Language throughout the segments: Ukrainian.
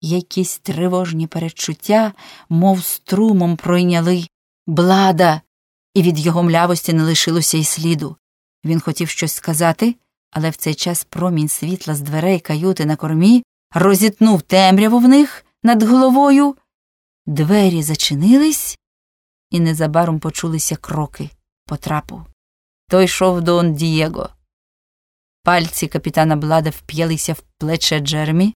Якісь тривожні передчуття, мов струмом пройняли блада, і від його млявості не лишилося й сліду. Він хотів щось сказати, але в цей час промінь світла з дверей каюти на кормі розітнув темряву в них над головою. Двері зачинились, і незабаром почулися кроки по трапу. Той йшов Дон Дієго. Пальці капітана Блада вп'ялися в плече Джермі,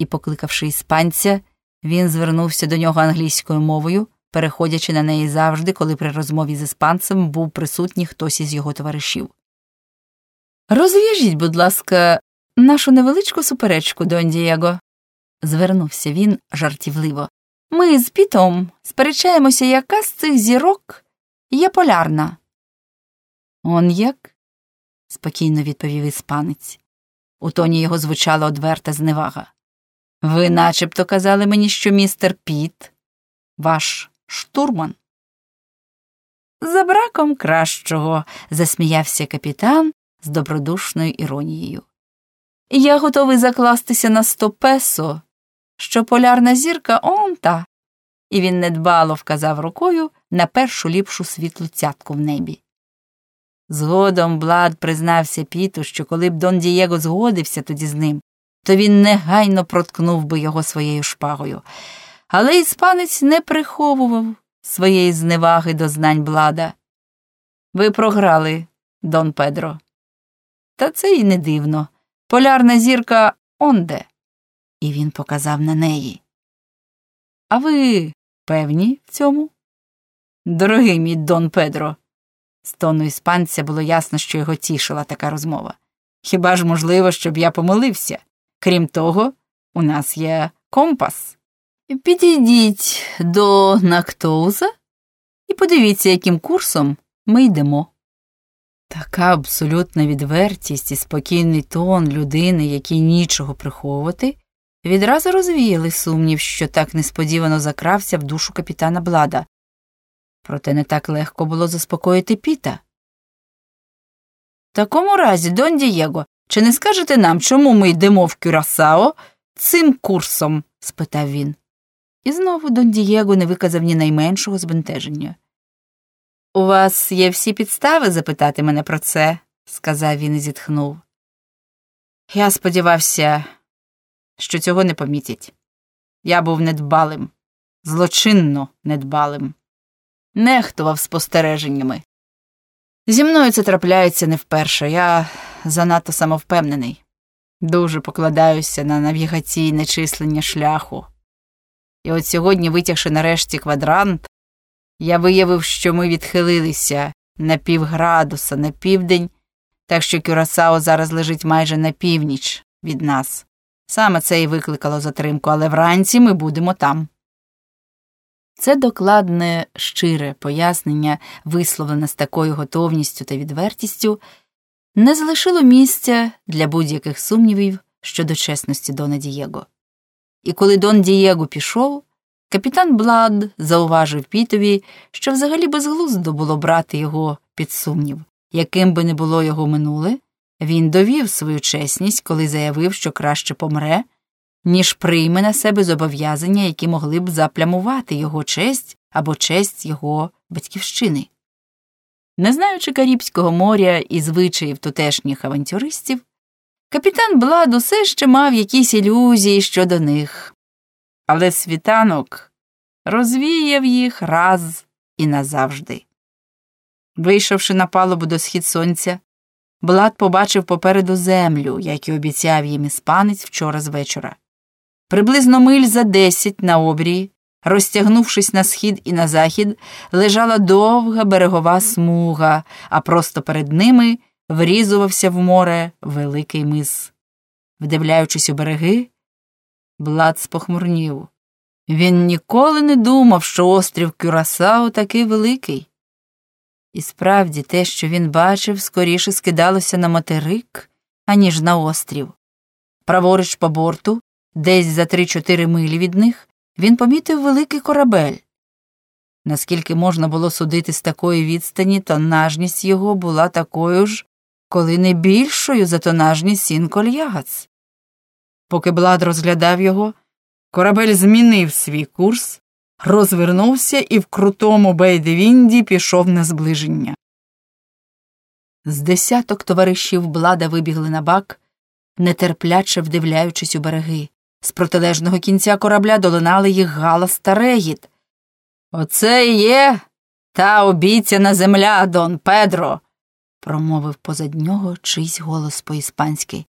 і, покликавши іспанця, він звернувся до нього англійською мовою, переходячи на неї завжди, коли при розмові з іспанцем був присутній хтось із його товаришів. Розв'яжіть, будь ласка, нашу невеличку суперечку, Дон Дієго, звернувся він жартівливо. Ми з Пітом сперечаємося, яка з цих зірок є полярна. Он як? спокійно відповів іспанець. У тоні його звучала одверта зневага. Ви начебто казали мені, що містер Піт, ваш штурман. За браком кращого, засміявся капітан з добродушною іронією. Я готовий закластися на сто песо, що полярна зірка он та. І він недбало вказав рукою на першу ліпшу світлу цятку в небі. Згодом Блад признався Піту, що коли б Дон Дієго згодився тоді з ним, то він негайно проткнув би його своєю шпагою. Але іспанець не приховував своєї зневаги до знань Блада. Ви програли, Дон Педро. Та це й не дивно. Полярна зірка онде. І він показав на неї. А ви певні в цьому? Дорогий мій Дон Педро. З тону іспанця було ясно, що його тішила така розмова. Хіба ж можливо, щоб я помилився? Крім того, у нас є компас. Підійдіть до Нактоуза і подивіться, яким курсом ми йдемо. Така абсолютна відвертість і спокійний тон людини, якій нічого приховувати, відразу розвіяли сумнів, що так несподівано закрався в душу капітана Блада. Проте не так легко було заспокоїти Піта. В такому разі, Дон Дієго, чи не скажете нам, чому ми йдемо в Кюрасао цим курсом? спитав він. І знову Дон Дієго не виказав ні найменшого збентеження. У вас є всі підстави запитати мене про це, сказав він і зітхнув. Я сподівався, що цього не помітять. Я був недбалим, злочинно недбалим, нехтував спостереженнями. Зі мною це трапляється не вперше. Я занадто самовпевнений, дуже покладаюся на навігаційне числення шляху. І от сьогодні, витягши нарешті квадрант, я виявив, що ми відхилилися на півградуса на південь, так що Кюрасао зараз лежить майже на північ від нас. Саме це і викликало затримку, але вранці ми будемо там. Це докладне, щире пояснення, висловлене з такою готовністю та відвертістю, не залишило місця для будь-яких сумнівів щодо чесності Дона Дієго. І коли Дон Дієго пішов, капітан Блад зауважив Пітові, що взагалі безглуздо було брати його під сумнів, яким би не було його минуле, він довів свою чесність, коли заявив, що краще помре, ніж прийме на себе зобов'язання, які могли б заплямувати його честь або честь його батьківщини. Не знаючи Карібського моря і звичаїв тутешніх авантюристів, капітан Блад усе ще мав якісь ілюзії щодо них, але світанок розвіяв їх раз і назавжди. Вийшовши на палубу до схід сонця, Блад побачив попереду землю, як і обіцяв їм іспанець вчора з вечора. Приблизно миль за десять на обрії, розтягнувшись на схід і на захід, лежала довга берегова смуга, а просто перед ними врізувався в море великий мис. Вдивляючись у береги, Блад спохмурнів. Він ніколи не думав, що острів Кюрасау такий великий. І справді те, що він бачив, скоріше скидалося на материк, аніж на острів. Праворуч по борту, десь за три-чотири милі від них, він помітив великий корабель. Наскільки можна було судити з такої відстані, тонажність його була такою ж, коли не більшою за тонажність Сінкольягац. Поки Блад розглядав його, Корабель змінив свій курс, розвернувся і в крутому бейдевінді пішов на зближення. З десяток товаришів блада вибігли на бак, нетерпляче вдивляючись у береги. З протилежного кінця корабля долинали їх галас та регіт. Оце і є та обіцяна земля, Дон Педро, промовив позад нього чийсь голос по іспанськи.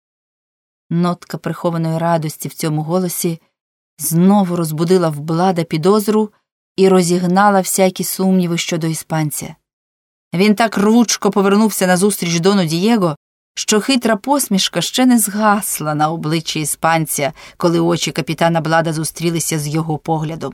Нотка прихованої радості в цьому голосі знову розбудила в блада підозру і розігнала всякі сумніви щодо іспанця. Він так рвучко повернувся назустріч дону Дієго, що хитра посмішка ще не згасла на обличчі іспанця, коли очі капітана Блада зустрілися з його поглядом.